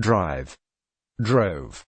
drive, drove.